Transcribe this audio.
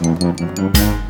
Mm-hmm. mm-hmm.